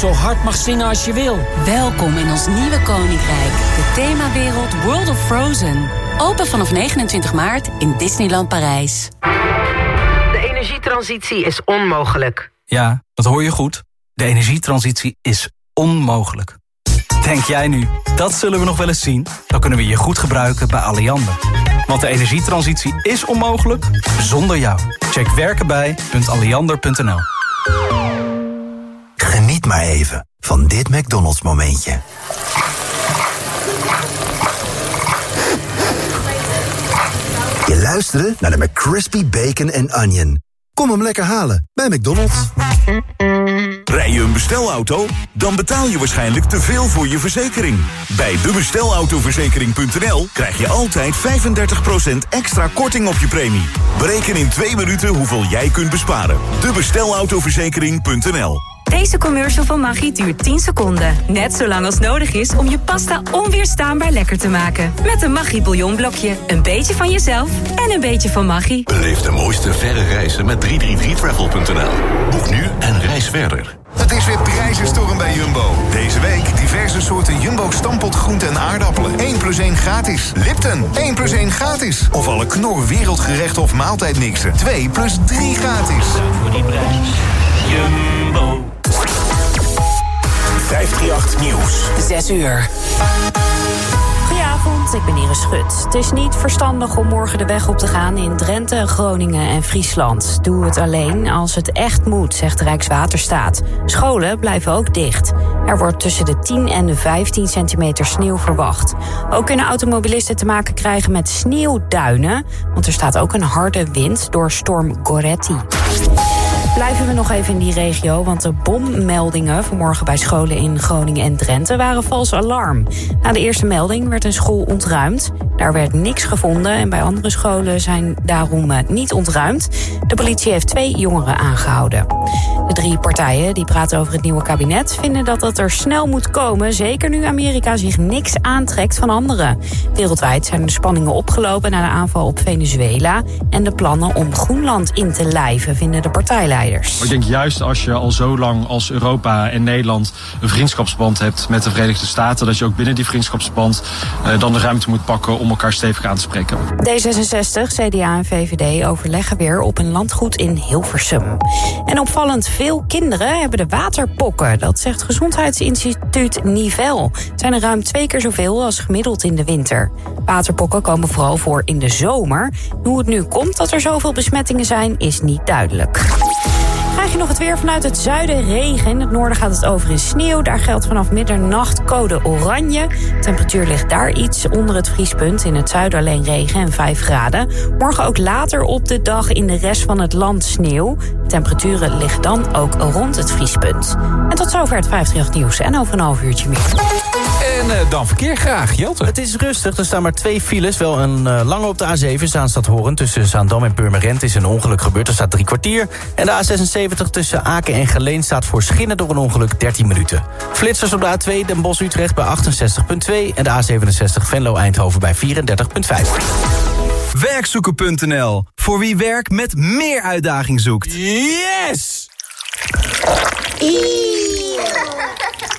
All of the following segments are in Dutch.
je zo hard mag zingen als je wil. Welkom in ons nieuwe koninkrijk. De themawereld World of Frozen. Open vanaf 29 maart in Disneyland Parijs. De energietransitie is onmogelijk. Ja, dat hoor je goed. De energietransitie is onmogelijk. Denk jij nu, dat zullen we nog wel eens zien? Dan kunnen we je goed gebruiken bij Alliander. Want de energietransitie is onmogelijk zonder jou. Check werkenbij.alliander.nl Geniet maar even van dit McDonald's momentje. Je luisterde naar de McCrispy Bacon and Onion. Kom hem lekker halen bij McDonald's. Rij je een bestelauto? Dan betaal je waarschijnlijk te veel voor je verzekering. Bij debestelautoverzekering.nl krijg je altijd 35% extra korting op je premie. Bereken in twee minuten hoeveel jij kunt besparen. Debestelautoverzekering.nl Deze commercial van Maggi duurt 10 seconden. Net zo lang als nodig is om je pasta onweerstaanbaar lekker te maken. Met een Maggi bouillonblokje. Een beetje van jezelf en een beetje van Maggi. Beleef de mooiste verre reizen met 333travel.nl. Boek nu en reis verder. Het is weer prijzenstorm bij Jumbo. Deze week diverse soorten Jumbo stampot groenten en aardappelen. 1 plus 1 gratis. Lipton, 1 plus 1 gratis. Of alle knor wereldgerechten of maaltijdmixen. 2 plus 3 gratis. Voor die prijs. Jumbo. 538 Nieuws. 6 uur. Goedenavond, ik ben Iris Schut. Het is niet verstandig om morgen de weg op te gaan in Drenthe, Groningen en Friesland. Doe het alleen als het echt moet, zegt Rijkswaterstaat. Scholen blijven ook dicht. Er wordt tussen de 10 en de 15 centimeter sneeuw verwacht. Ook kunnen automobilisten te maken krijgen met sneeuwduinen... want er staat ook een harde wind door storm Goretti. Blijven we nog even in die regio, want de bommeldingen vanmorgen bij scholen in Groningen en Drenthe waren vals alarm. Na de eerste melding werd een school ontruimd. Daar werd niks gevonden en bij andere scholen zijn daarom eh, niet ontruimd. De politie heeft twee jongeren aangehouden. De drie partijen die praten over het nieuwe kabinet vinden dat dat er snel moet komen, zeker nu Amerika zich niks aantrekt van anderen. Wereldwijd zijn de spanningen opgelopen na de aanval op Venezuela en de plannen om Groenland in te lijven, vinden de partijleiders. Ik denk juist als je al zo lang als Europa en Nederland een vriendschapsband hebt met de Verenigde Staten, dat je ook binnen die vriendschapsband uh, dan de ruimte moet pakken om elkaar stevig aan te spreken. D66, CDA en VVD overleggen weer op een landgoed in Hilversum. En opvallend veel kinderen hebben de waterpokken. Dat zegt Gezondheidsinstituut Nivel. Het zijn er ruim twee keer zoveel als gemiddeld in de winter. Waterpokken komen vooral voor in de zomer. Hoe het nu komt dat er zoveel besmettingen zijn, is niet duidelijk. Krijg je nog het weer vanuit het zuiden regen. In het noorden gaat het over in sneeuw. Daar geldt vanaf middernacht code oranje. Temperatuur ligt daar iets onder het vriespunt. In het zuiden alleen regen en 5 graden. Morgen ook later op de dag in de rest van het land sneeuw. Temperaturen liggen dan ook rond het vriespunt. En tot zover het 538 nieuws. En over een half uurtje meer. En uh, dan verkeer graag, Jelte. Het is rustig, er staan maar twee files. Wel een uh, lange op de A7, Zaanstad-Horen. Tussen Zaandam en Purmerend is een ongeluk gebeurd. Er staat drie kwartier. En de A76 tussen Aken en Geleen staat voor Schinnen door een ongeluk 13 minuten. Flitsers op de A2 Den Bosch-Utrecht bij 68,2. En de A67 Venlo-Eindhoven bij 34,5. Werkzoeken.nl. Voor wie werk met meer uitdaging zoekt. Yes!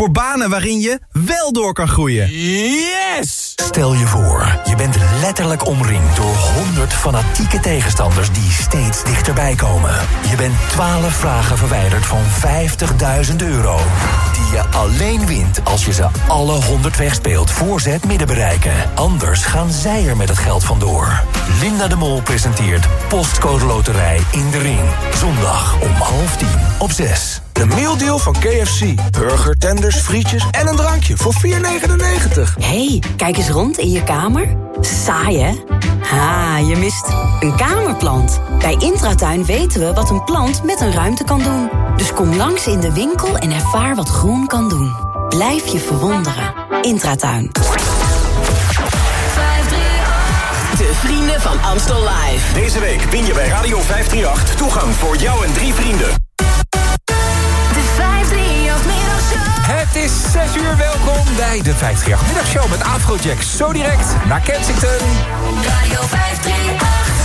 Voor banen waarin je wel door kan groeien. Yes! Stel je voor, je bent letterlijk omringd door 100 fanatieke tegenstanders die steeds dichterbij komen. Je bent 12 vragen verwijderd van 50.000 euro. Die je alleen wint als je ze alle 100 wegspeelt voor ze het midden bereiken. Anders gaan zij er met het geld vandoor. Linda de Mol presenteert Postcode Loterij in de Ring. Zondag om half tien op 6. De mealdeal van KFC. Burger, tenders, frietjes en een drankje voor 4,99. hey, kijk eens rond in je kamer. Saai, hè? Ha, je mist een kamerplant. Bij Intratuin weten we wat een plant met een ruimte kan doen. Dus kom langs in de winkel en ervaar wat groen kan doen. Blijf je verwonderen. Intratuin. De vrienden van Amstel Live. Deze week win je bij Radio 538 toegang voor jou en drie vrienden. Het is 6 uur, welkom bij de 538 Middagshow met Afrojack. Zo direct naar Kensington. Radio 538.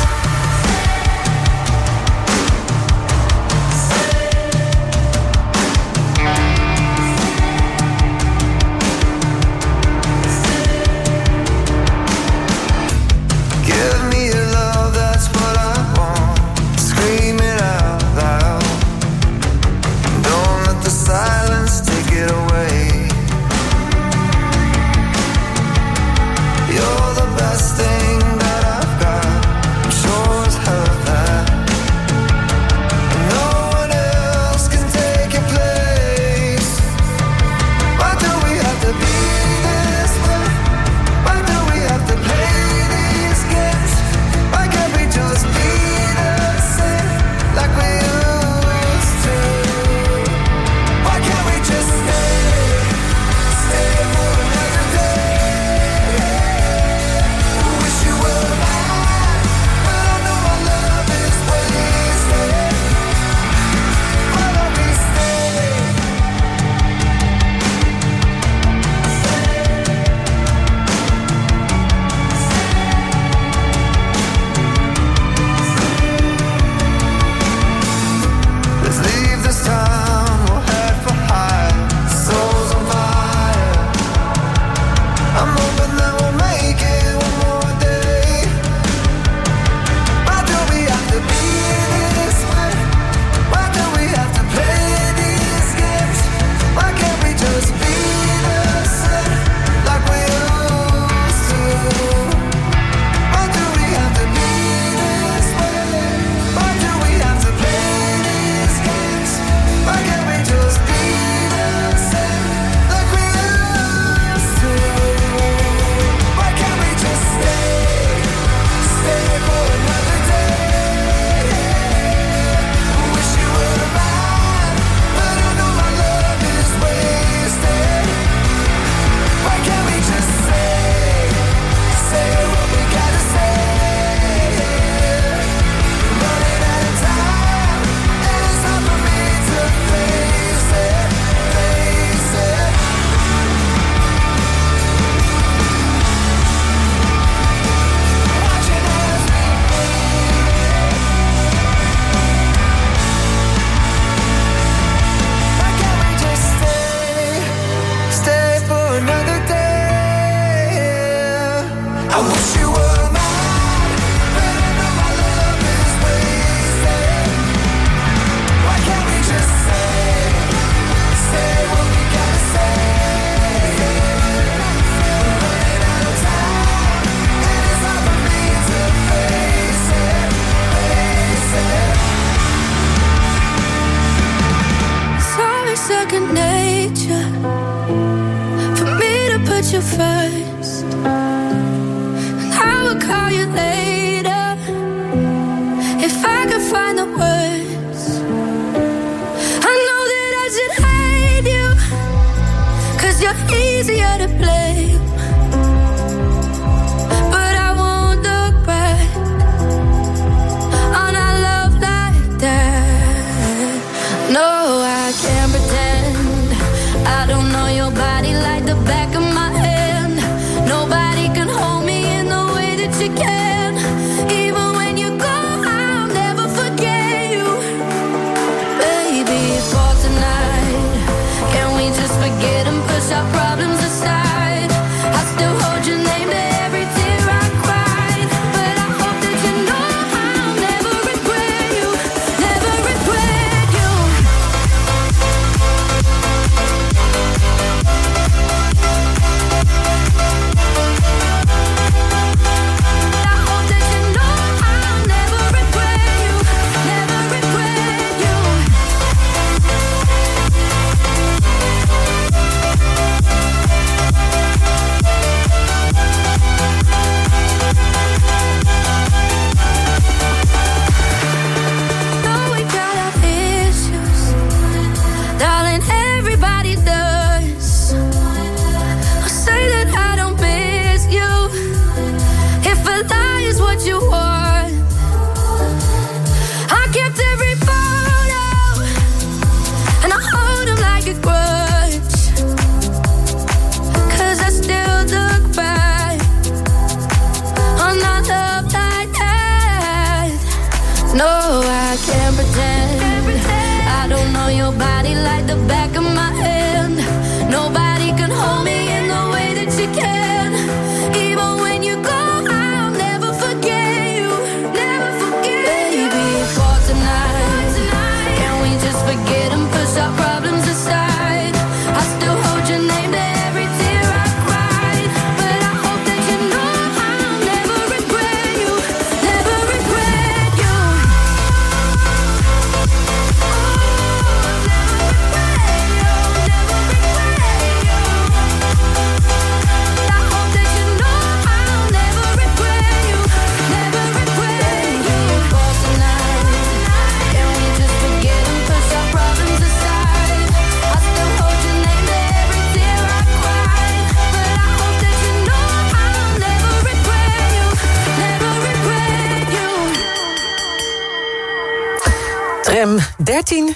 Tram 13.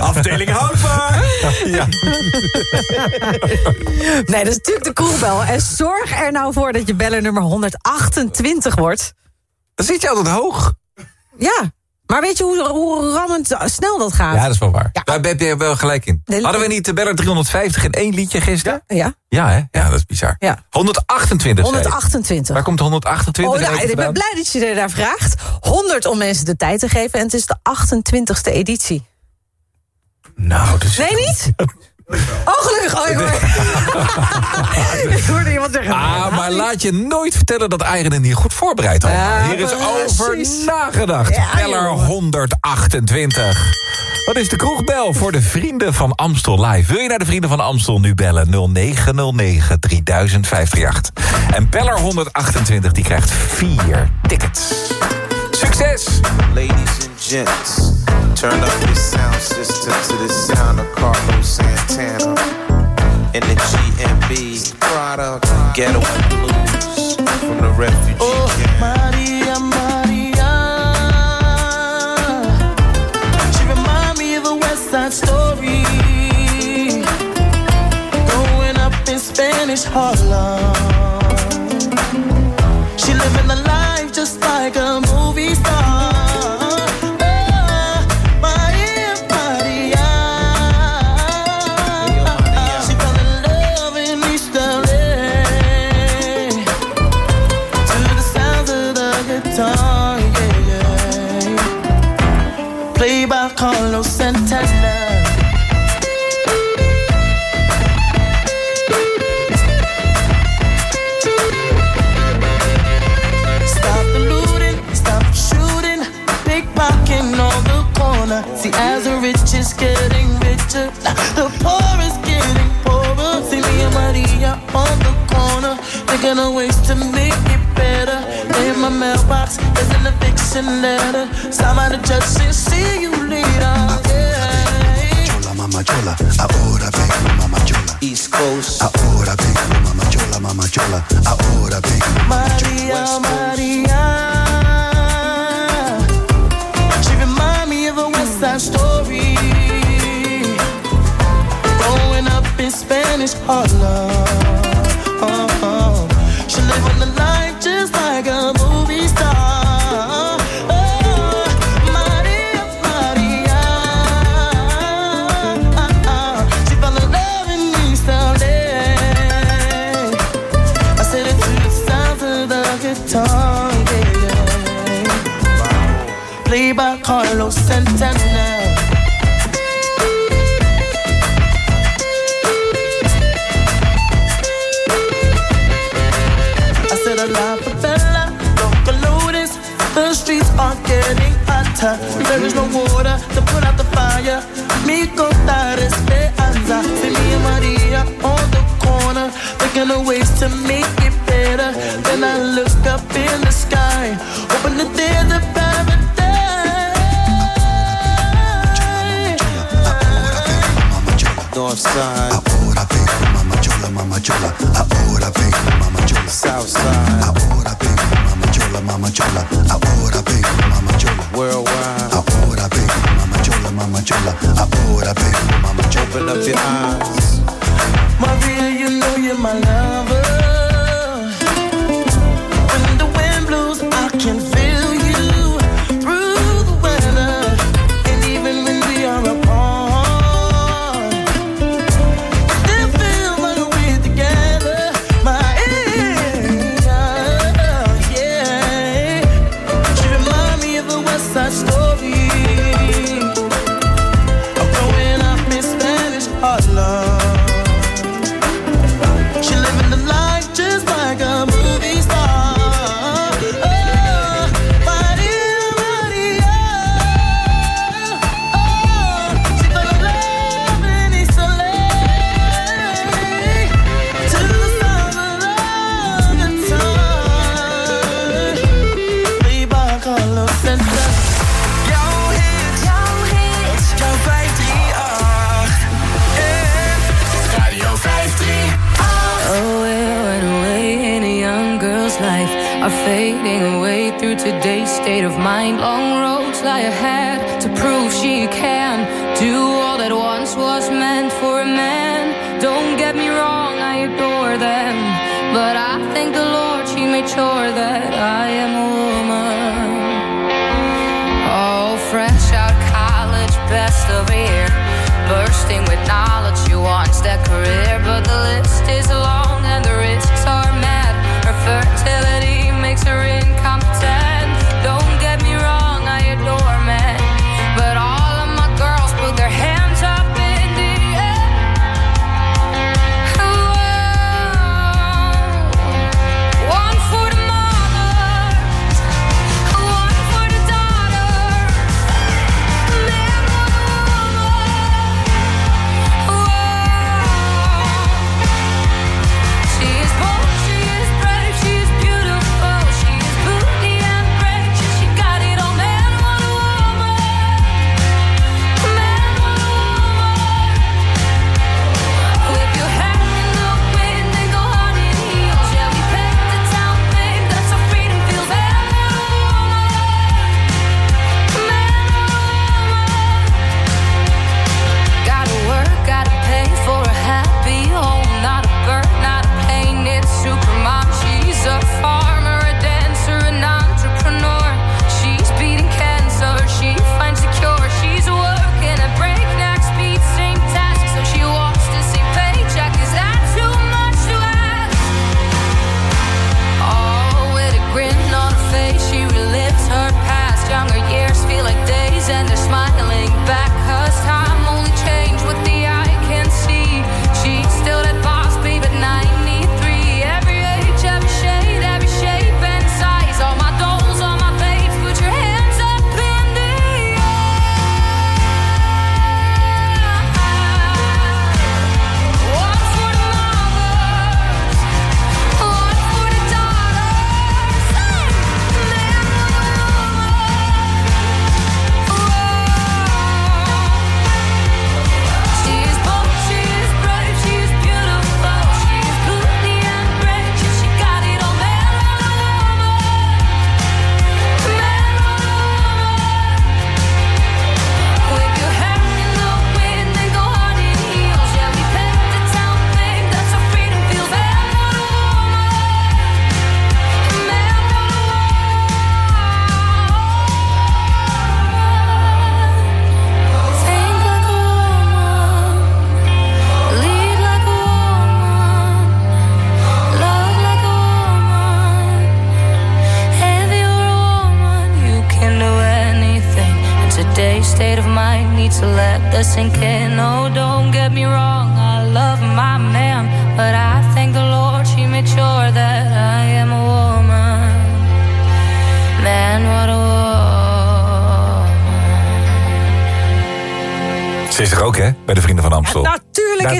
Afdeling houdbaar. Ja. Nee, dat is natuurlijk de koelbel. En zorg er nou voor dat je beller nummer 128 wordt. Dan zit je altijd hoog. Ja, maar weet je hoe, hoe rammend snel dat gaat? Ja, dat is wel waar. Daar heb je wel gelijk in. Hadden we niet de beller 350 in één liedje gisteren? Ja. Ja, hè? Ja, dat is bizar. Ja. 128 zei ik. 128. Waar komt 128 Oh, nou, uit ik ben blij dat je er daar vraagt. 100 om mensen de tijd te geven. En het is de 28ste editie. Nou, dus... Nee, niet? Oh, gelukkig. Oh, ik, hoor... ik hoorde iemand zeggen. Ah, maar laat je nooit vertellen dat Eigen het niet goed voorbereid had. Ja, Hier is over precies. nagedacht. Ja, Beller joh. 128. Wat is de kroegbel voor de Vrienden van Amstel Live? Wil je naar de Vrienden van Amstel nu bellen? 0909 3058. En Beller 128 die krijgt vier tickets. Succes! Ladies and gents, turn up your sound system to the sound of Carlos Santana. In the GMB product, ghetto blues from the refugee oh, camp. Maria, Maria. She remind me of a West Side Story. Growing up in Spanish Harlem. She living the life of ways to make it better. In my mailbox, there's an eviction letter. Somebody just said, see you later. Yeah. Mama chola, ahora vengo, mama chola. East Coast. Ahora vengo, mama chola, mama chola. Ahora vengo. Maria, Maria. She remind me of a West Side Story. Growing up in Spanish Harlem. Oh, She live on the life ways to make it better. Then I look up in the sky, hoping that there's a paradise. North side. Ahora vengo, mama chola, mama chola. Ahora vengo, mama chola. South side.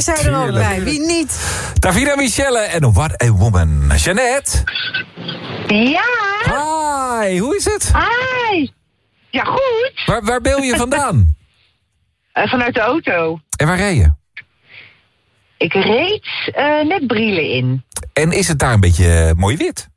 Is hij er ook bij. Wie niet? Davina Michelle en What a Woman. Jeannette. Ja. Hi, hoe is het? Hi. Ja, goed. Waar, waar bel je vandaan? Eh, vanuit de auto. En waar rij je? Ik reed eh, net Brielen in. En is het daar een beetje eh, mooi wit?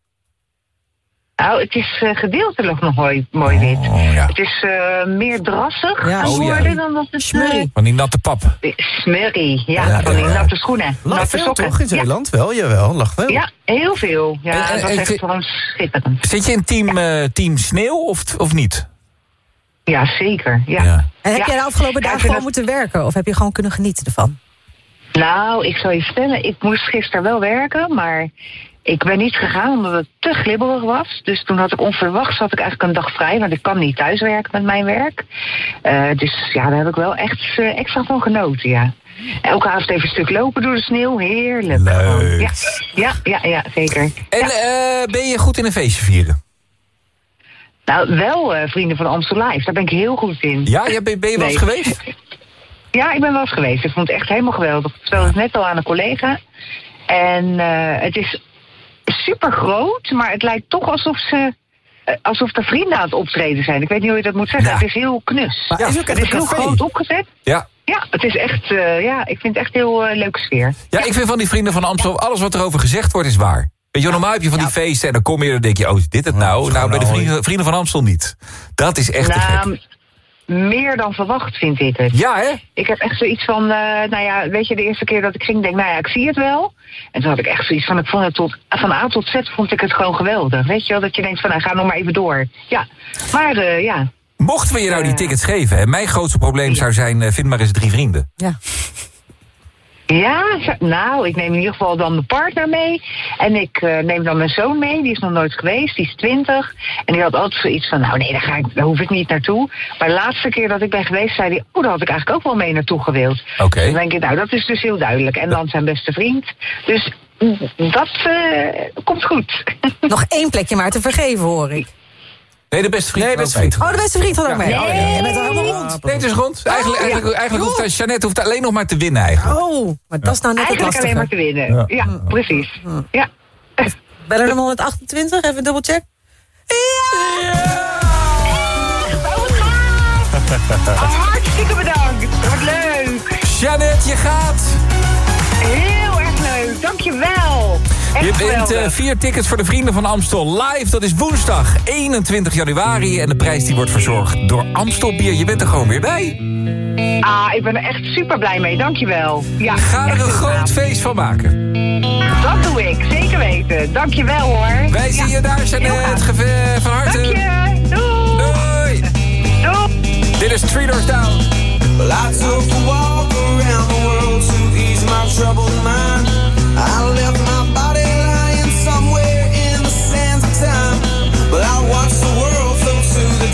Nou, het is eh, gedeeltelijk nog mooi, mooi wit. Oh, ja. Het is eh, meer drassig Ja, oh, ja. worden dan dat het... Smurrie. Van die natte pap. smurrie, ja, Ja, van die ja. natte schoenen. Lag natte veel sokken. toch in Zeeland? Wel, jawel, lag wel. Ja, heel veel. Ja, En- en- dat was echt zit- gewoon schitterend. Zit je in team, eh, team sneeuw of, of niet? Ja, zeker. Ja. En heb Ja. jij de afgelopen dagen gewoon moeten werken? Of heb je gewoon kunnen genieten ervan? Nou, ik zal je vertellen, ik moest gisteren wel werken, maar ik ben niet gegaan omdat het te glibberig was. Dus toen had ik onverwachts had ik eigenlijk een dag vrij, want ik kan niet thuiswerken met mijn werk. Eh, dus ja, daar heb ik wel echt eh, extra van genoten, ja. Elke avond even een stuk lopen door de sneeuw, heerlijk. Leuk. Ja, ja, ja, ja zeker. En eh, ben je goed in een feestje vieren? Nou, wel eh, Vrienden van Amstel Live, daar ben ik heel goed in. Ja, ja, ben, ben je wel eens Nee. geweest? Ja, ik ben wel eens geweest. Ik vond het echt helemaal geweldig. Ik vertelde het net al aan een collega. En eh, het is super groot, maar het lijkt toch alsof ze. eh, Alsof er vrienden aan het optreden zijn. Ik weet niet hoe je dat moet zeggen. Ja. Het is heel knus. Maar is ook het is heel café. groot opgezet. Ja. Ja, het is echt. eh, ja, ik vind het echt heel eh, leuke sfeer. Ja, ik vind van die vrienden van Amstel, alles wat erover gezegd wordt is waar. Weet je, wel, normaal heb je van die feesten en dan kom je en dan denk je, oh, is dit het nou? Nou, bij de vrienden, vrienden van Amstel niet. Dat is echt te gek. Meer dan verwacht vind ik het. Ja, hè? Ik heb echt zoiets van, eh, nou ja, weet je, de eerste keer dat ik ging, denk nou ja, ik zie het wel. En toen had ik echt zoiets van, ik vond het tot, van A tot Z vond ik het gewoon geweldig. Weet je wel, dat je denkt van, nou, ga nog maar even door. Ja, maar eh, ja. Mochten we je nou die tickets geven, hè, mijn grootste probleem zou zijn, eh, vind maar eens drie vrienden. Ja. Ja, nou, ik neem in ieder geval dan mijn partner mee. En ik eh, neem dan mijn zoon mee, die is nog nooit geweest, die is 20. En die had altijd zoiets van, nou nee, daar, ga ik, daar hoef ik niet naartoe. Maar de laatste keer dat ik ben geweest, zei hij, oh, daar had ik eigenlijk ook wel mee naartoe gewild. Oké. Dan denk ik, nou, dat is dus heel duidelijk. En dan zijn beste vriend. Dus mm, dat eh, komt goed. Nog één plekje maar te vergeven, hoor ik. Nee, de beste vriend. Nee, beste vriend. Oh, de beste vriend had ook mee. Ja. Oh, ja, je bent er helemaal rond. Nee, het is rond. Eigenlijk, eigenlijk, eigenlijk hoeft Jeannette hoeft alleen nog maar te winnen eigenlijk. Oh, maar dat is nou net het Eigenlijk alleen lastige. maar te winnen. Ja, precies. Ja. Beller nummer 128, even dubbelcheck. Hartstikke bedankt. Wat leuk. Jeannette, je gaat. Heel erg leuk. Dankjewel. Echt Je wint geweldig. eh, vier tickets voor de Vrienden van Amstel live. Dat is woensdag 21 januari. En de prijs die wordt verzorgd door Amstel Bier. Je bent er gewoon weer bij. Ah, ik ben er echt super blij mee. Dankjewel. Ja, Ga er een groot feest van maken. Dat doe ik. Zeker weten. Dankjewel hoor. Wij zien je daar. Geve- Van harte. Dank je. Doei. Doei. Doei. Dit is Three Doors Down. Well, I took a walk around the world to ease my troubled mind. I left my body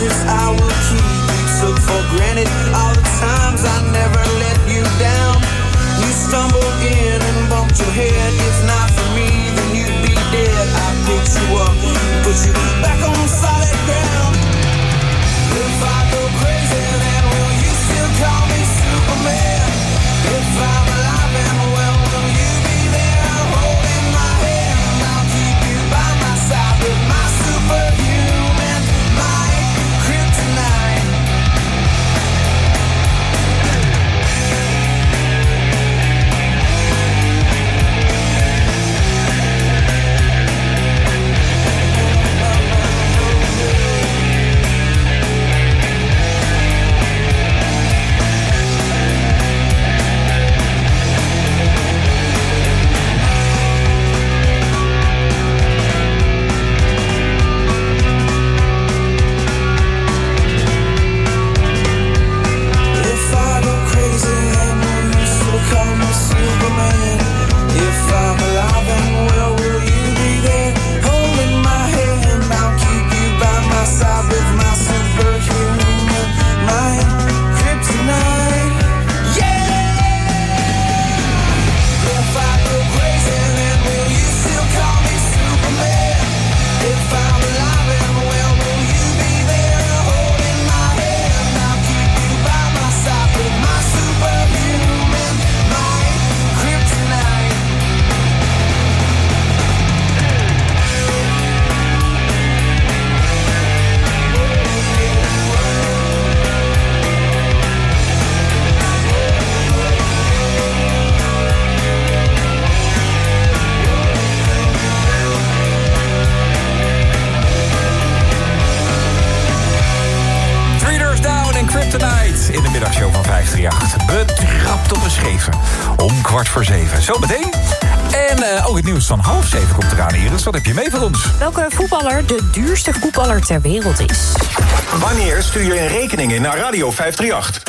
secrets I will keep. You took for granted all the times I never let you down. You stumbled in and bumped your head. If not for 538. Betrapt op een scheven. Om kwart voor zeven. Zo meteen. En eh, ook het nieuws van half zeven komt eraan, Iris. Wat heb je mee voor ons? Welke voetballer de duurste voetballer ter wereld is? Wanneer stuur je een rekening in naar Radio 538?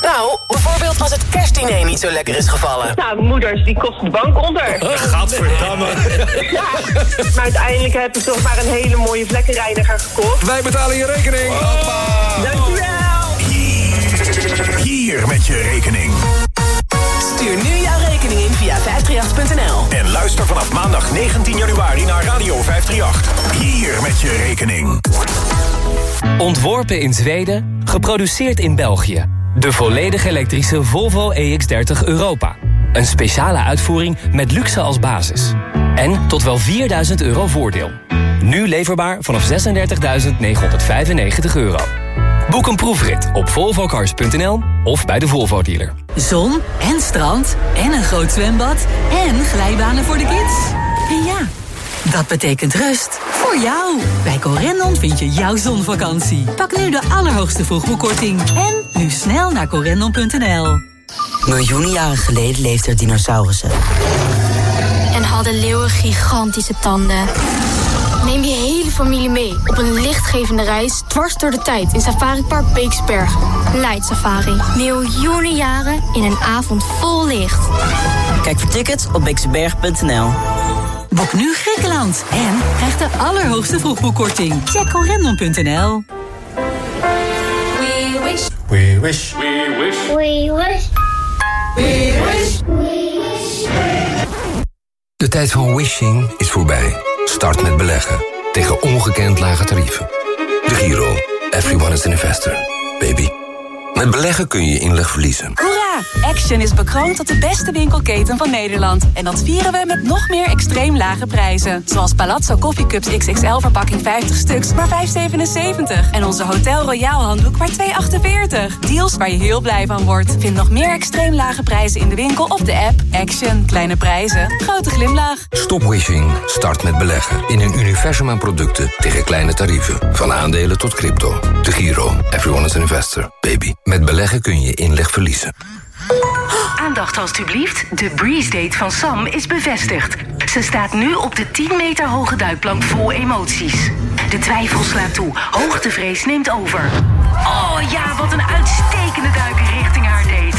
Nou, bijvoorbeeld als het kerstdiner niet zo lekker is gevallen. Nou, moeders, die kost de bank onder. Gadverdamme. Ja, maar uiteindelijk heb ik toch maar een hele mooie vlekkenreiniger gekocht. Wij betalen je rekening. Dankjewel. Hier met je rekening. Stuur nu jouw rekening in via 538.nl. En luister vanaf maandag 19 januari naar Radio 538. Hier met je rekening. Ontworpen in Zweden, geproduceerd in België. De volledig elektrische Volvo EX30 Europa. Een speciale uitvoering met luxe als basis. En tot wel 4000 euro voordeel. Nu leverbaar vanaf 36.995 euro. Boek een proefrit op volvocars.nl of bij de Volvo dealer. Zon en strand en een groot zwembad en glijbanen voor de kids. En ja, dat betekent rust voor jou. Bij Corendon vind je jouw zonvakantie. Pak nu de allerhoogste vroegboekkorting. En nu snel naar corendon.nl. Miljoenen jaren geleden leefden er dinosaurussen. En hadden leeuwen gigantische tanden. Neem je hele familie mee op een lichtgevende reis dwars door de tijd in Safari Park Beeksberg. Light Safari. Miljoenen jaren in een avond vol licht. Kijk voor tickets op beekseberg.nl. Boek nu Griekenland en krijg de allerhoogste vroegboekkorting. Check corendon.nl. We wish. We wish. We wish. We wish. We wish. De tijd van wishing is voorbij. Start met beleggen. Tegen ongekend lage tarieven. De Giro. Everyone is an investor. Baby. Met beleggen kun je inleg verliezen. Hoera! Action is bekroond tot de beste winkelketen van Nederland. En dat vieren we met nog meer extreem lage prijzen. Zoals Palazzo Coffee Cups XXL verpakking 50 stuks, maar 5,77. En onze Hotel Royal handdoek maar 2,48. Deals waar je heel blij van wordt. Vind nog meer extreem lage prijzen in de winkel of de app. Action. Kleine prijzen. Grote glimlach. Stop wishing. Start met beleggen. In een universum aan producten tegen kleine tarieven. Van aandelen tot crypto. De Giro. Everyone is an investor. Baby. Met beleggen kun je inleg verliezen. Aandacht alstublieft. De Breeze Date van Sam is bevestigd. Ze staat nu op de 10 meter hoge duikplank vol emoties. De twijfel slaat toe. Hoogtevrees neemt over. Oh ja, wat een uitstekende duiker richting haar date.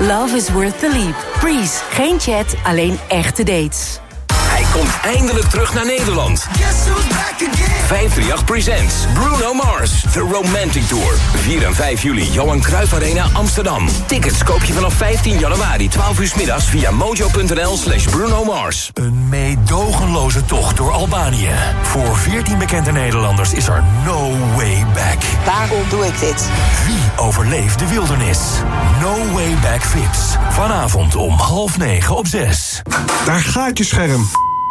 Love is worth the leap. Breeze. Geen chat, alleen echte dates. Hij komt eindelijk terug naar Nederland. 538 Presents Bruno Mars, The Romantic Tour. 4 en 5 juli, Johan Cruijff Arena, Amsterdam. Tickets koop je vanaf 15 januari, 12 uur 's middags via mojo.nl slash Bruno Mars. Een meedogenloze tocht door Albanië. Voor 14 bekende Nederlanders is er no way back. Waarom doe ik dit? Wie overleeft de wildernis? No way back Vips. Vanavond om half negen op zes. Daar gaat je scherm.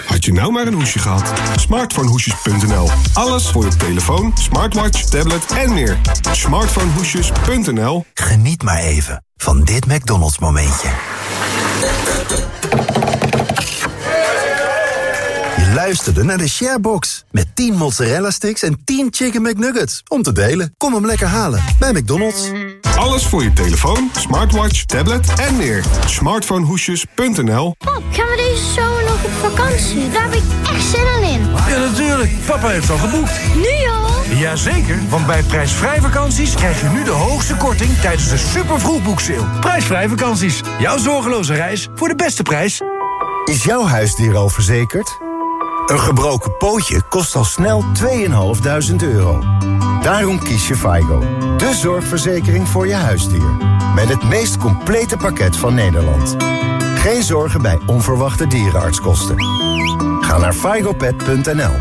Had je nou maar een hoesje gehad? Smartphonehoesjes.nl. Alles voor je telefoon, smartwatch, tablet en meer. Smartphonehoesjes.nl. Geniet maar even van dit McDonald's momentje. Je luisterde naar de Sharebox. Met 10 mozzarella sticks en 10 chicken McNuggets. Om te delen. Kom hem lekker halen bij McDonald's. Alles voor je telefoon, smartwatch, tablet en meer. Smartphonehoesjes.nl. Pap, gaan we deze nog op vakantie? Daar heb ik echt zin in. Ja, natuurlijk. Papa heeft al geboekt. Nu al? Jazeker, want bij prijsvrij vakanties krijg je nu de hoogste korting tijdens de super vroegboekseil. Prijsvrij vakanties. Jouw zorgeloze reis voor de beste prijs. Is jouw huisdier al verzekerd? Een gebroken pootje kost al snel 2.500 euro. Daarom kies je FIGO, de zorgverzekering voor je huisdier. Met het meest complete pakket van Nederland. Geen zorgen bij onverwachte dierenartskosten. Ga naar figopet.nl.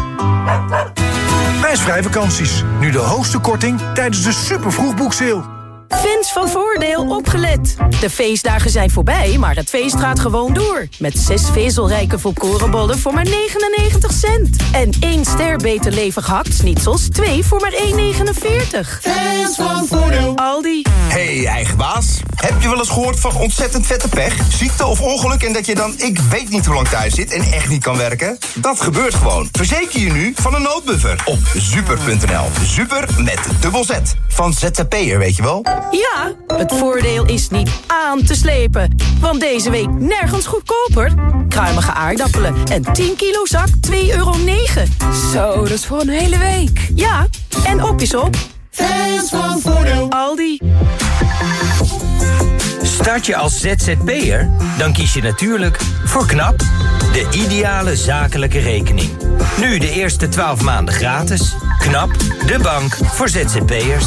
Prijsvrij vakanties. Nu de hoogste korting tijdens de super vroegboekseil. Fans van Voordeel opgelet. De feestdagen zijn voorbij, maar het feest gaat gewoon door. Met zes vezelrijke volkorenbollen voor maar 99 cent. En één ster beter levig hakt-snitsels, twee voor maar 1,49. Fans van Voordeel. Aldi. Hey, eigen baas. Heb je wel eens gehoord van ontzettend vette pech? Ziekte of ongeluk en dat je dan ik weet niet hoe lang thuis zit en echt niet kan werken? Dat gebeurt gewoon. Verzeker je nu van een noodbuffer op super.nl. Super met dubbel Z. Van ZZP'er, weet je wel? Ja, het voordeel is niet aan te slepen. Want deze week nergens goedkoper. Kruimige aardappelen en 10 kilo zak 2,9 euro. Zo, dat is voor een hele week. Ja, en op is op. Fans van Voordeel. Aldi. Start je als ZZP'er? Dan kies je natuurlijk voor KNAP, de ideale zakelijke rekening. Nu de eerste 12 maanden gratis. KNAP, de bank voor ZZP'ers.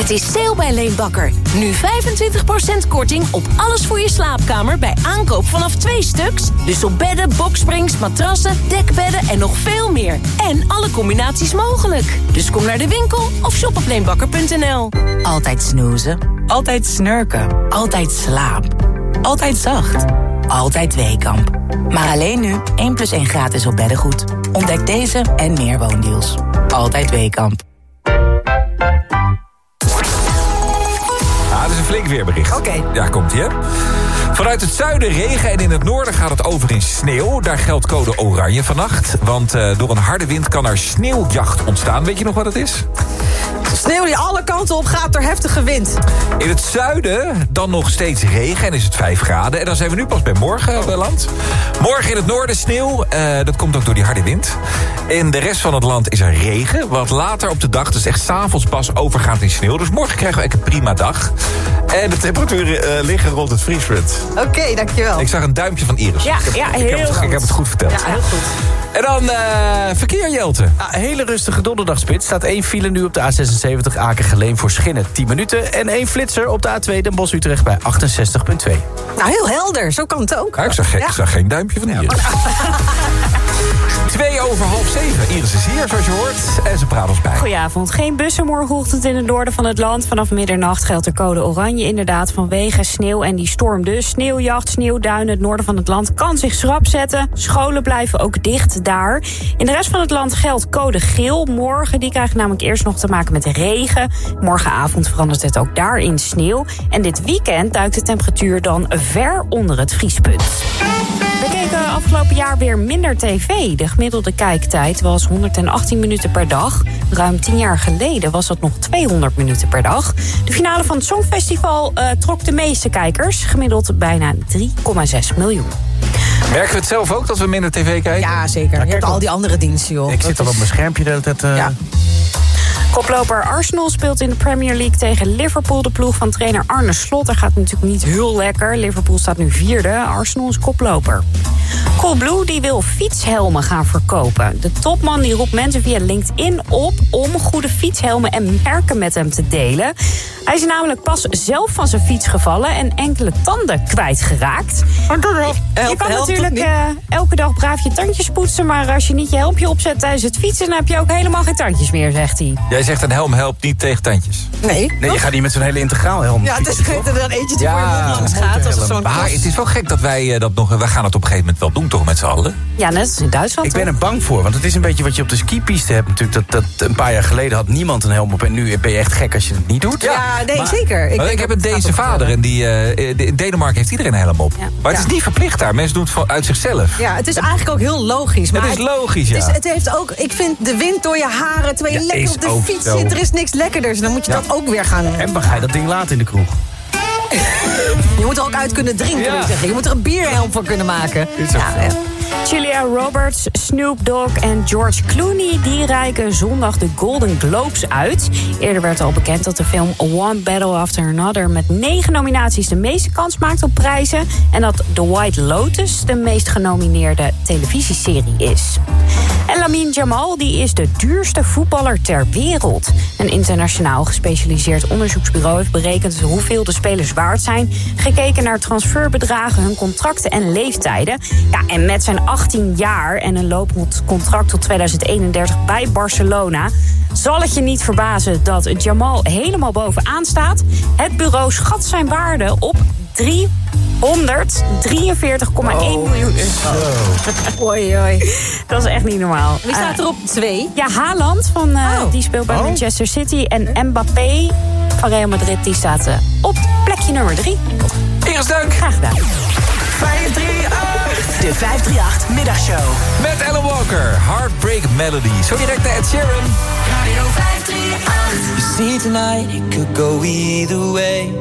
Het is sale bij Leenbakker. Nu 25% korting op alles voor je slaapkamer bij aankoop vanaf twee stuks. Dus op bedden, boksprings, matrassen, dekbedden en nog veel meer. En alle combinaties mogelijk. Dus kom naar de winkel of shop op leenbakker.nl. Altijd snoezen, altijd snurken, altijd slaap, altijd zacht, altijd Weekamp. Maar alleen nu 1 plus 1 gratis op beddengoed. Ontdek deze en meer woondeals. Altijd Weekamp. Flink weerbericht. Oké. Ja, komt ie, hè? Vanuit het zuiden regen en in het noorden gaat het over in sneeuw. Daar geldt code oranje vannacht. Want eh, door een harde wind kan er sneeuwjacht ontstaan. Weet je nog wat het is? Sneeuw die alle kanten op gaat door heftige wind. In het zuiden dan nog steeds regen en is het 5 graden. En dan zijn we nu pas bij morgen bij land. Morgen in het noorden sneeuw. eh, dat komt ook door die harde wind. In de rest van het land is er regen. Wat later op de dag, dus echt s'avonds pas, overgaat in sneeuw. Dus morgen krijgen we echt een prima dag. En de temperaturen eh, liggen rond het vriespunt. Oké, dankjewel. Ik zag een duimpje van Iris. Ja, ik heb, ja, ik heb heel het, goed. Ik heb het goed verteld. Ja, heel goed. En dan eh, verkeer, Jelte. Ja, hele rustige donderdagspits. Staat één file nu op de A76 Aken-Geleen voor Schinnen 10 minuten. En één flitser op de A2 Den Bosch-Utrecht bij 68,2. Nou, heel helder. Zo kan het ook. Ja, ik, zag, geen- ik zag geen duimpje van Iris. Twee over half zeven. Iris is hier, zoals je hoort. En ze praat ons bij. Goedenavond. Geen bussen morgenochtend in het noorden van het land. Vanaf middernacht geldt er code oranje inderdaad vanwege sneeuw en die storm dus. Sneeuwjacht, sneeuwduinen, het noorden van het land kan zich schrap zetten. Scholen blijven ook dicht daar. In de rest van het land geldt code geel. Morgen, die krijgen namelijk eerst nog te maken met regen. Morgenavond verandert het ook daar in sneeuw. En dit weekend duikt de temperatuur dan ver onder het vriespunt. We keken afgelopen jaar weer minder tv. De gemiddelde kijktijd was 118 minuten per dag. Ruim 10 jaar geleden was dat nog 200 minuten per dag. De finale van het Songfestival eh, trok de meeste kijkers. Gemiddeld bijna 3,6 miljoen. Merken we het zelf ook dat we minder tv kijken? Ja, zeker. Je hebt al die andere diensten, joh. Ik zit al op mijn schermpje de hele tijd... eh, Koploper Arsenal speelt in de Premier League tegen Liverpool. De ploeg van trainer Arne Slot. Er gaat natuurlijk niet heel lekker. Liverpool staat nu vierde. Arsenal is koploper. Coolblue die wil fietshelmen gaan verkopen. De topman die roept mensen via LinkedIn op om goede fietshelmen en merken met hem te delen. Hij is namelijk pas zelf van zijn fiets gevallen en enkele tanden kwijtgeraakt. Je Helpt- kan natuurlijk eh, elke dag braaf je tandjes poetsen, maar als je niet je helmpje opzet tijdens het fietsen, dan heb je ook helemaal geen tandjes meer, zegt hij. Jij zegt een helm helpt niet tegen tandjes. Nee. Nee, je gaat niet met zo'n hele integraal helm. Ja, het is fietsen, dat er dan eentje voor je mond langs gaat. Als het zo'n Maar het is wel gek dat wij eh, dat nog... We gaan het op een gegeven moment wel doen, toch, met z'n allen? Ja, net als in Duitsland. Ik ben er bang voor, want het is een beetje wat je op de skipiste hebt natuurlijk. Dat, dat een paar jaar geleden had niemand een helm op en nu ben je echt gek als je het niet doet. Ja, nee, zeker. Ik, heb het Deense om vader en die, eh, in Denemarken heeft iedereen een helm op. Maar het is niet verplicht daar. Mensen doen het van, uit zichzelf. Ja, het is eigenlijk ook heel logisch. Maar Het is logisch, het, ja. is, het heeft ook, ik vind de wind door je haren, je Ja, lekker op de fiets zo. zit. Er is niks lekkerders. Dan moet je Ja. dat ook weer gaan... En waar ga je dat ding laten in de kroeg? Je moet er ook uit kunnen drinken, Ja. moet ik zeggen. Je moet er een bierhelm voor kunnen maken. Is ja. Julia Roberts, Snoop Dogg en George Clooney... die reiken zondag de Golden Globes uit. Eerder werd al bekend dat de film One Battle After Another... met negen nominaties de meeste kans maakt op prijzen... en dat The White Lotus de meest genomineerde televisieserie is. En Lamine Jamal die is de duurste voetballer ter wereld. Een internationaal gespecialiseerd onderzoeksbureau heeft berekend hoeveel de spelers waard zijn. Gekeken naar transferbedragen, hun contracten en leeftijden. Ja, en met zijn 18 jaar en een lopend contract tot 2031 bij Barcelona... zal het je niet verbazen dat Jamal helemaal bovenaan staat. Het bureau schat zijn waarde op 343,1 miljoen euro. Oei, oei. Dat is echt niet normaal. Wie staat er op twee? Ja, Haaland, van, eh, Oh. die speelt bij Oh. Manchester City. En Mbappé van Real Madrid, die staat eh, op plekje nummer drie. Iris, dank. Graag gedaan. 538. De 538 Middagshow. Met Ellen Walker, Heartbreak Melody. Zo direct naar Ed Sheeran. Radio 538. You see tonight it could go either way.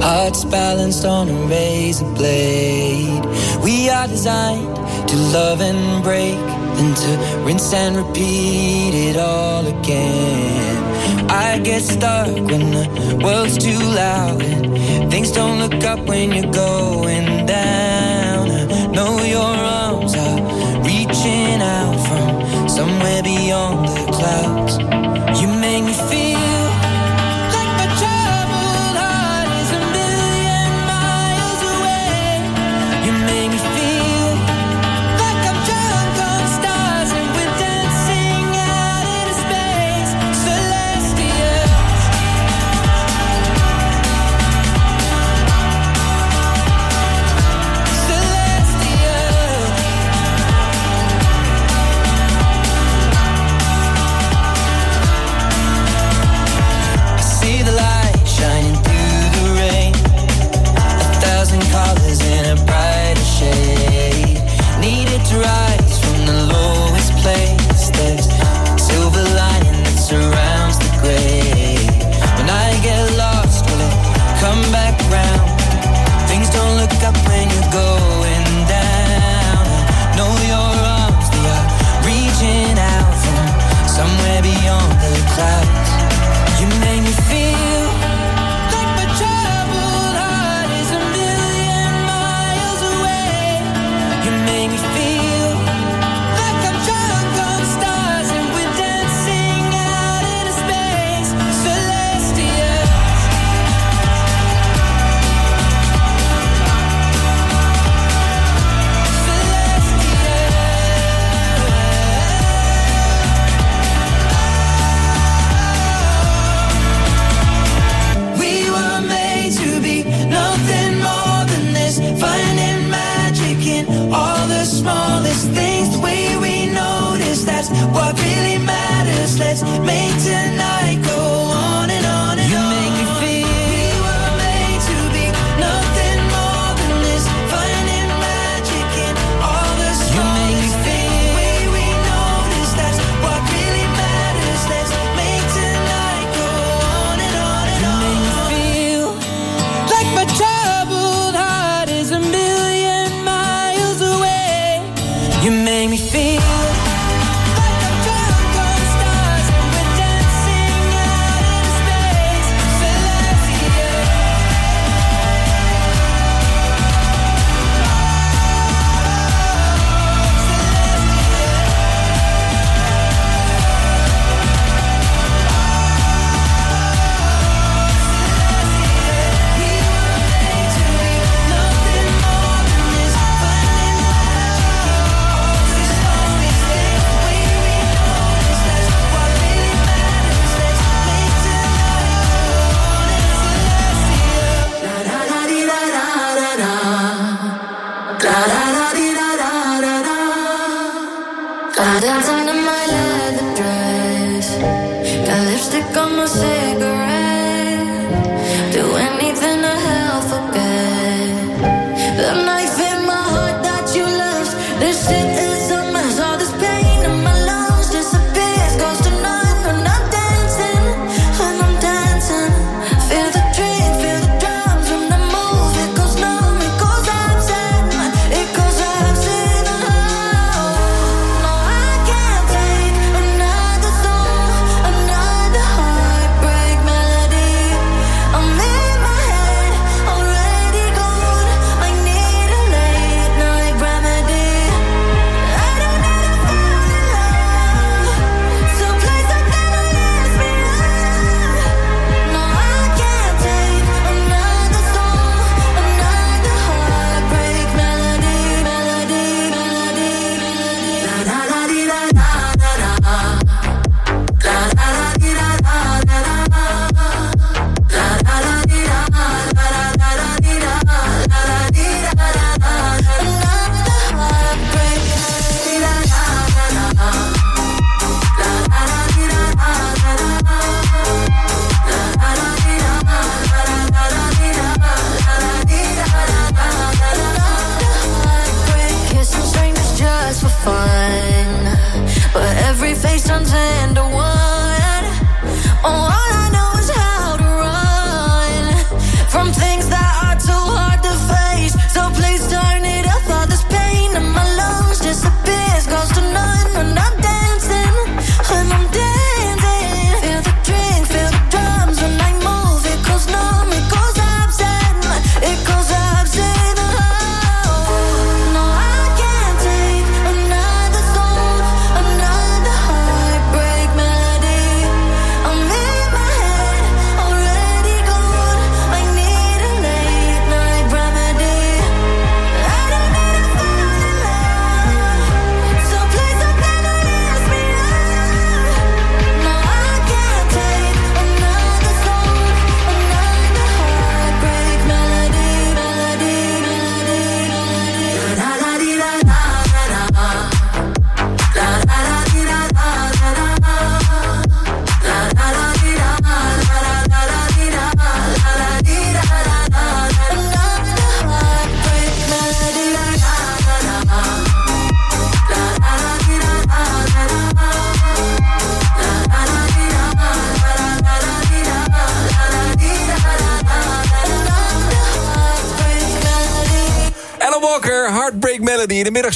Hearts balanced on a razor blade. We are designed to love and break, then to rinse and repeat it all again. I get stuck when the world's too loud and things don't look up when you're going down. I know your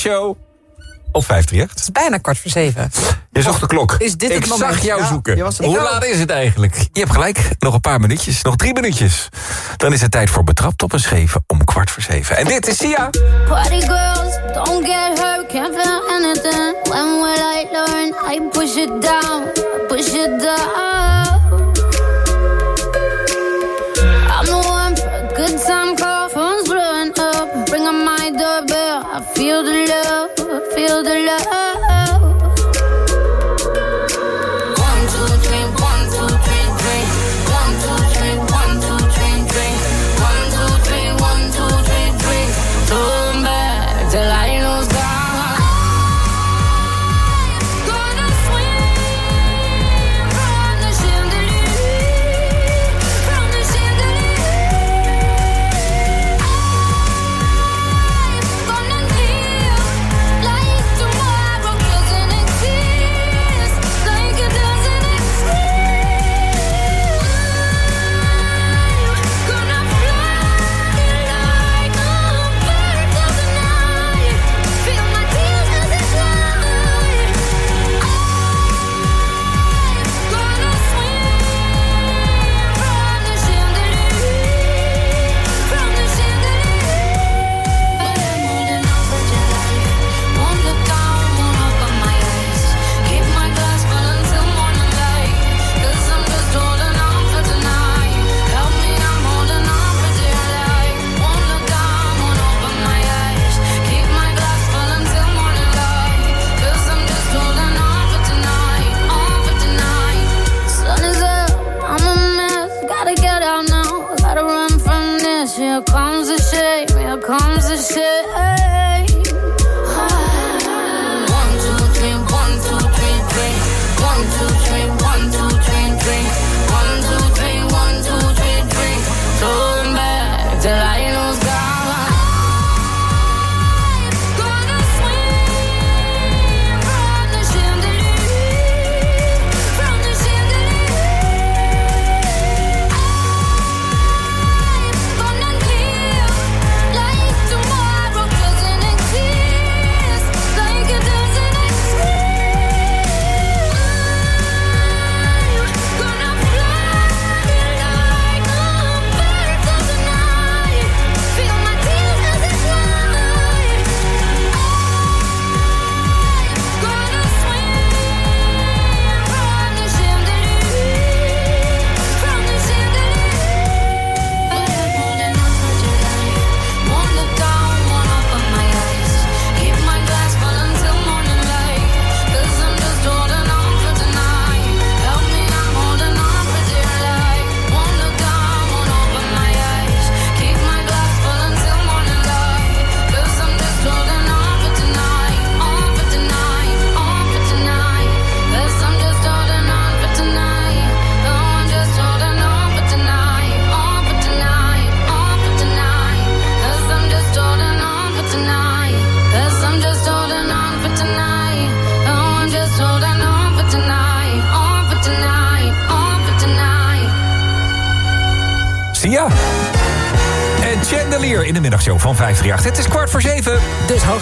Middagshow. Op 538. Het is bijna kwart voor zeven. Je zocht de klok. Is dit het ik moment? zag jou Ja, zoeken. je was er. Hoe laat is het eigenlijk? Je hebt gelijk. Nog een paar minuutjes. Nog drie minuutjes. Dan is het tijd voor Betrapt op een Scheven om kwart voor zeven. En dit is Sia. Party girls, don't get hurt, can't feel anything. When will I learn? I push it down, push it down. I'm the one for a good time I feel the love, feel the love.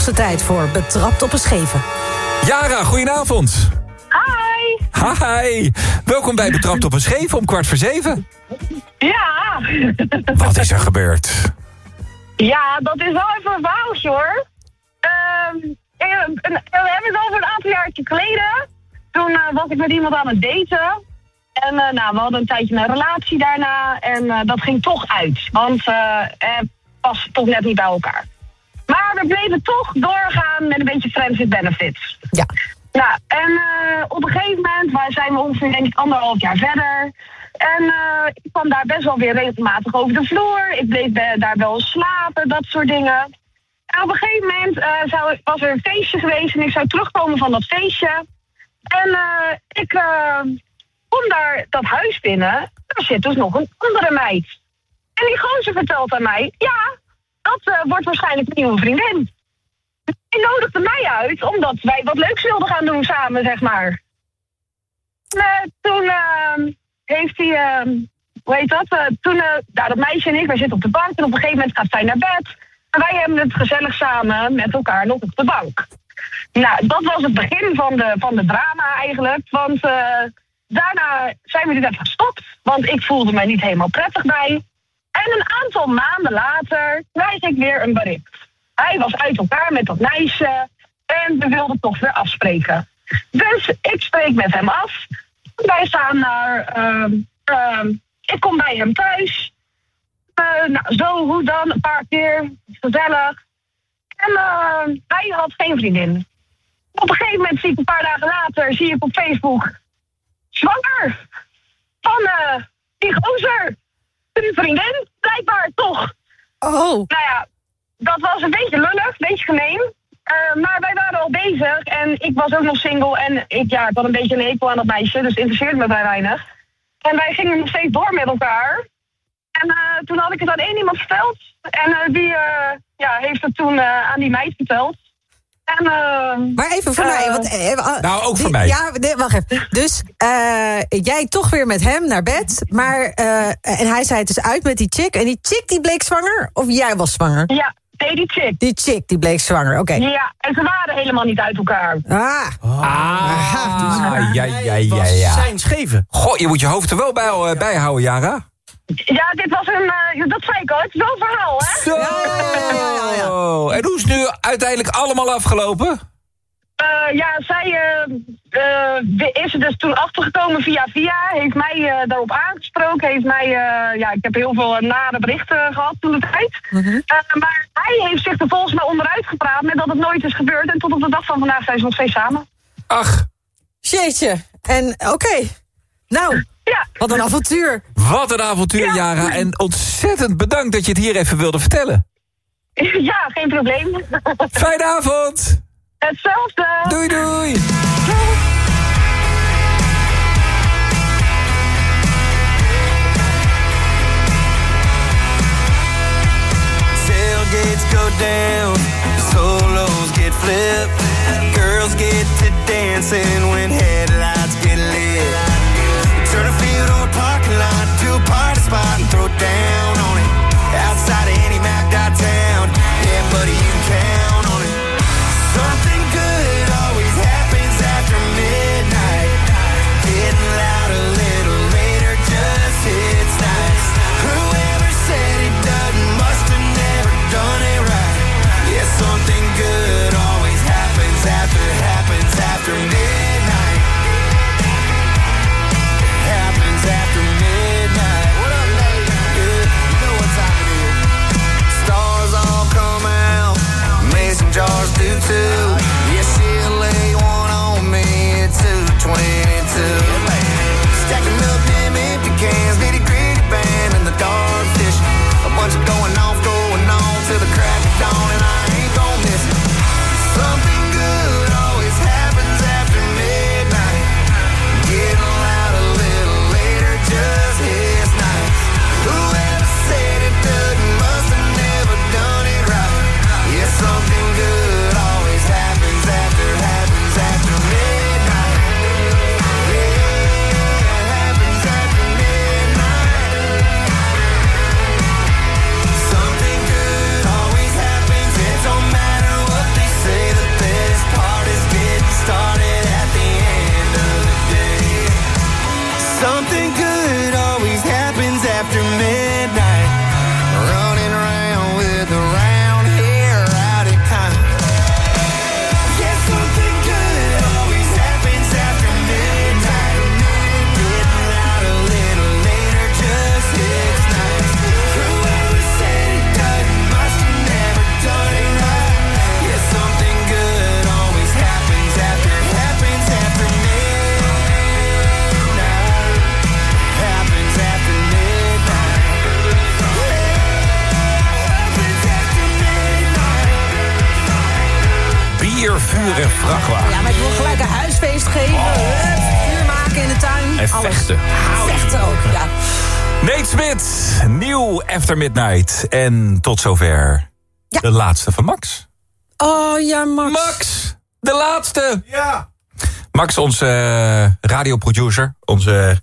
Hoogste tijd voor Betrapt op een Scheven. Yara, goedenavond. Hi. Hi. Welkom bij Betrapt op een Scheven om kwart voor zeven. Ja. Wat is er gebeurd? Ja, dat is wel even een verhaaltje hoor. Ehm, eh, we hebben het over een aantal jaar geleden. Toen eh, was ik met iemand aan het daten. En eh, nou, we hadden een tijdje een relatie daarna. En eh, dat ging toch uit. Want eh het past toch net niet bij elkaar. Maar we bleven toch doorgaan met een beetje friends with benefits. Ja. Nou, en eh, op een gegeven moment waar zijn we ongeveer denk ik anderhalf jaar verder. En eh, ik kwam daar best wel weer regelmatig over de vloer. Ik bleef daar wel slapen, dat soort dingen. En op een gegeven moment eh, zou, was er een feestje geweest en ik zou terugkomen van dat feestje. En ik kom daar dat huis binnen. Daar zit dus nog een andere meid. En die gozer vertelt aan mij, ja, dat eh, wordt waarschijnlijk een nieuwe vriendin. Hij nodigde mij uit omdat wij wat leuks wilden gaan doen samen, zeg maar. Eh, toen eh, heeft hij, eh, hoe heet dat? eh, toen, nou, dat meisje en ik, wij zitten op de bank en op een gegeven moment gaat zij naar bed. En wij hebben het gezellig samen met elkaar nog op de bank. Nou, dat was het begin van de, van de drama eigenlijk. Want daarna zijn we dit even gestopt. Want ik voelde me niet helemaal prettig bij. En een aantal maanden later krijg ik weer een bericht. Hij was uit elkaar met dat meisje. En we wilden toch weer afspreken. Dus ik spreek met hem af. Wij gaan naar. ehm, ehm, ik kom bij hem thuis. Eh, nou, zo, hoe dan? Een paar keer. Gezellig. En eh, hij had geen vriendin. Op een gegeven moment zie ik een paar dagen later, zie ik op Facebook, zwanger. Van eh die gozer. Een vriendin, blijkbaar toch. Oh. Nou ja, dat was een beetje lullig, een beetje gemeen. Eh, maar wij waren al bezig en ik was ook nog single. En ik, ja, ik had een beetje een hekel aan dat meisje, dus interesseerde me vrij weinig. En wij gingen nog steeds door met elkaar. En eh, toen had ik het aan één iemand verteld. En eh, die ja, heeft het toen aan die meid verteld. En, eh, Maar even voor mij. Want, eh, eh, Nou, ook voor die- mij. Ja, nee, wacht even. Dus eh, jij toch weer met hem naar bed. Maar, eh, en hij zei het dus uit met die chick. En die chick die bleek zwanger? Of jij was zwanger? Ja, nee, die chick. Die chick die bleek zwanger, oké. Ja, en ze waren helemaal niet uit elkaar. Ah. Ah, ja, ja, ja, ja. Zijn scheven. Goh, je moet je hoofd er wel bij, bijhouden, Jara. Ja, dit was een, eh, dat zei ik al, het is wel een verhaal, hè? Zo. En hoe is het nu uiteindelijk allemaal afgelopen? Eh, ja, zij eh, is er dus toen achtergekomen via via. Heeft mij eh, daarop aangesproken. Heeft mij, eh, ja, ik heb heel veel nare berichten gehad toen de tijd. Eh, maar hij heeft zich er volgens mij onderuit gepraat met dat het nooit is gebeurd. En tot op de dag van vandaag zijn ze nog steeds samen. Ach. Jeetje. En oké. Nou, ja. wat een avontuur. Wat een avontuur, Jara. En ontzettend bedankt dat je het hier even wilde vertellen. ja, geen probleem. Fijne avond. Hetzelfde. Doei, doei. Tailgates go down, solos get flipped, girls get to dancing when headlights get lit. Party spot and throw down on it. Outside of any Mac downtown, yeah, buddy, you can count on it. Something good always happens after midnight. Getting loud a little later just hits nice. Whoever said it doesn't must have never done it right. Yeah, something good always happens after happens after midnight. After Midnight. En tot zover de laatste van Max. Oh ja, Max. Max, de laatste. Ja. Max, onze eh, radioproducer, onze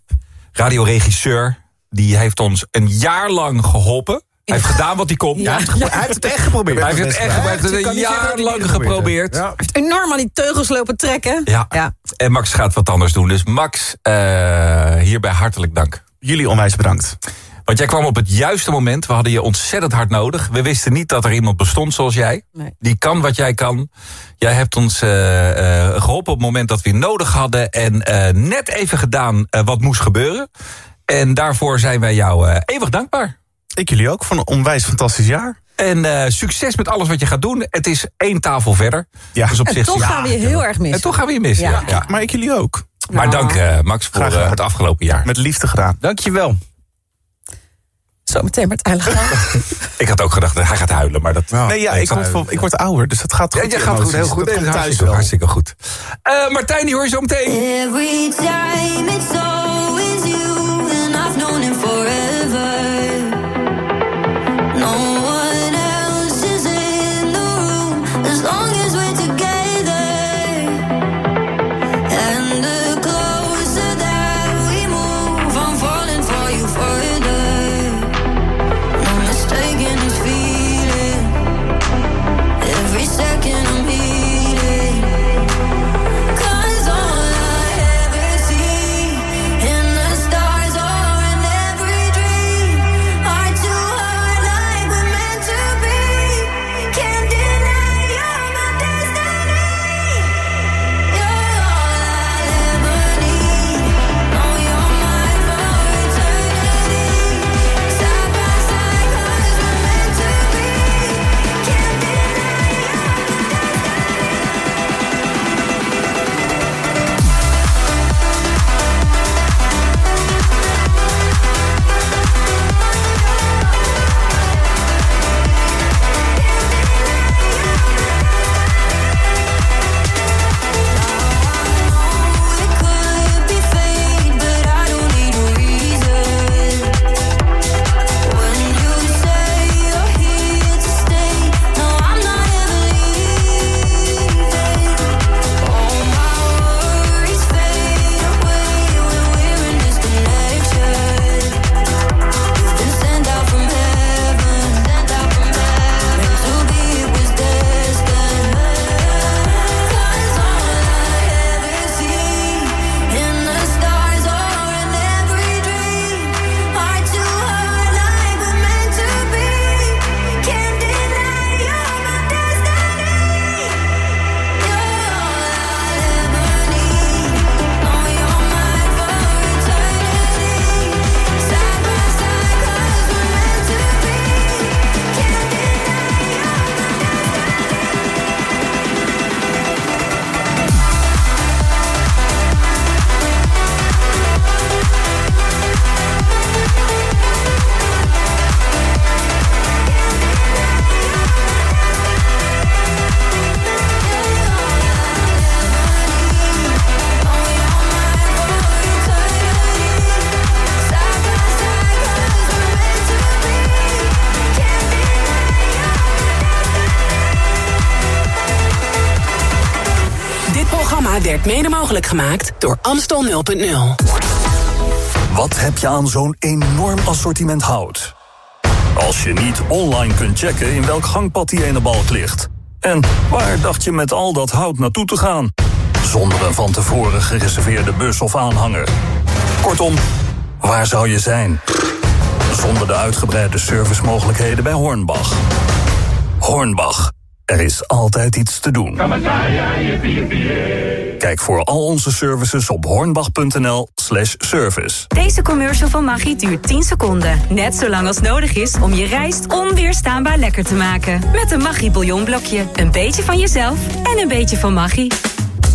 radioregisseur... die heeft ons een jaar lang geholpen Hij heeft gedaan wat hij kon. Ja, hij heeft hij het echt geprobeerd. Hij heeft het echt geprobeerd. Hij heeft het hij jarenlang niet geprobeerd heeft. heeft enorm aan die teugels lopen trekken. Ja. En Max gaat wat anders doen. Dus Max, eh, hierbij hartelijk dank. Jullie onwijs bedankt. Want jij kwam op het juiste moment. We hadden je ontzettend hard nodig. We wisten niet dat er iemand bestond zoals jij. Nee. Die kan wat jij kan. Jij hebt ons eh, eh, geholpen op het moment dat we je nodig hadden. En eh, net even gedaan wat moest gebeuren. En daarvoor zijn wij jou eh, eeuwig dankbaar. Ik jullie ook voor een onwijs fantastisch jaar. En eh, succes met alles wat je gaat doen. Het is één tafel verder. Ja. Dus op En zich, toch ja. gaan we je heel erg missen. En toch gaan we je missen. Ja. Ja, Maar ik jullie ook. Maar dank eh, Max voor het afgelopen jaar. Met liefde gedaan. Dankjewel. Zometeen met eigen Ik had ook gedacht, hij gaat huilen. Maar dat, Nee, ja, ik word, van- ik word ouder, dus dat gaat Ja, goed. jij die gaat goed, heel goed. Dat komt dat is thuis hartstikke, wel. hartstikke goed. Eh, Martijn, die hoor je zo meteen. Every time it's always mede mogelijk gemaakt door Amstel 0.0. Wat heb je aan zo'n enorm assortiment hout? Als je niet online kunt checken in welk gangpad die ene balk ligt. En waar dacht je met al dat hout naartoe te gaan? Zonder een van tevoren gereserveerde bus of aanhanger. Kortom, waar zou je zijn? Zonder de uitgebreide servicemogelijkheden bij Hornbach. Hornbach, er is altijd iets te doen. Kijk voor al onze services op hornbach.nl slash service. Deze commercial van Maggi duurt 10 seconden. Net zo lang als nodig is om je rijst onweerstaanbaar lekker te maken. Met een Maggi bouillonblokje. Een beetje van jezelf en een beetje van Maggi.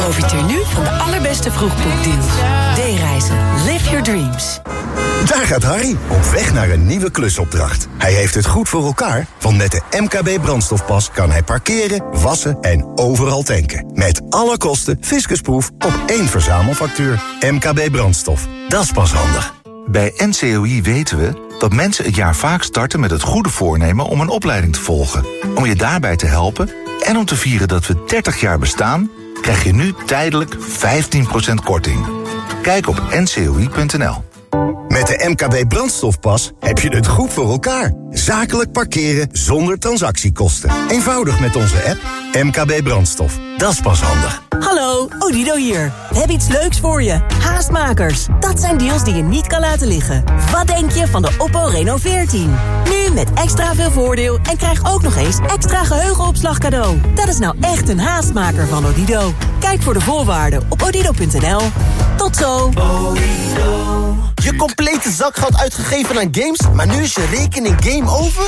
Profiteer nu van de allerbeste vroegboekdeals. D-reizen. Live your dreams. Daar gaat Harry, op weg naar een nieuwe klusopdracht. Hij heeft het goed voor elkaar, want met de MKB brandstofpas... kan hij parkeren, wassen en overal tanken. Met alle kosten fiscusproef op één verzamelfactuur. MKB brandstof, dat is pas handig. Bij NCOI weten we dat mensen het jaar vaak starten met het goede voornemen om een opleiding te volgen. Om je daarbij te helpen en om te vieren dat we 30 jaar bestaan, krijg je nu tijdelijk 15% korting. Kijk op ncoi.nl. Met de MKB brandstofpas heb je het goed voor elkaar. Zakelijk parkeren zonder transactiekosten. Eenvoudig met onze app MKB brandstof. Dat is pas handig. Hallo, Odido hier. We hebben iets leuks voor je. Haastmakers. Dat zijn deals die je niet kan laten liggen. Wat denk je van de Oppo Reno 14? Nu met extra veel voordeel en krijg ook nog eens extra geheugenopslag cadeau. Dat is nou echt een haastmaker van Odido. Kijk voor de voorwaarden op odido.nl. Tot zo. Je complete zakgeld uitgegeven aan games, maar nu is je rekening game over?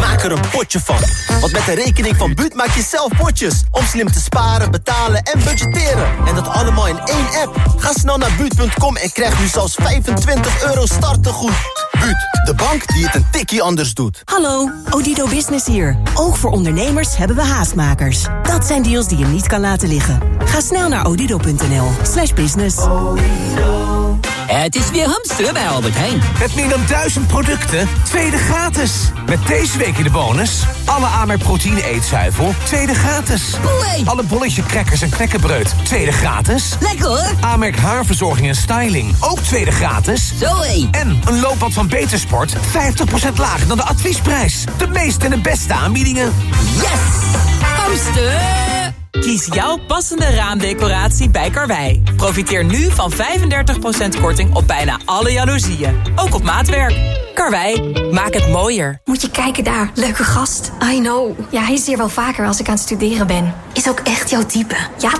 Maak er een potje van. Want met de rekening van Buut maak je zelf potjes. Om slim te sparen, betalen en budgetteren. En dat allemaal in één app. Ga snel naar Buut.com en krijg nu zelfs 25 euro startegoed. Buut, de bank die het een tikkie anders doet. Hallo, Odido Business hier. Ook voor ondernemers hebben we haastmakers. Dat zijn deals die je niet kan laten liggen. Ga snel naar odido.nl slash business. Het is weer hamster bij Albert Heijn. Met meer dan duizend producten, tweede gratis. Met deze week in de bonus... alle Amerk proteïne eetzuivel, tweede gratis. Alle bolletje crackers en knekkenbreud, tweede gratis. Lekker hoor. Amerk haarverzorging en styling, ook tweede gratis. Zoé. En een loopband van Betersport, 50% lager dan de adviesprijs. De meeste en de beste aanbiedingen. Yes! Hamster! Kies jouw passende raamdecoratie bij Karwei. Profiteer nu van 35% korting op bijna alle jaloezieën. Ook op maatwerk. Karwei, maak het mooier. Moet je kijken daar, leuke gast. I know. Ja, hij is hier wel vaker als ik aan het studeren ben. Is ook echt jouw type. Ja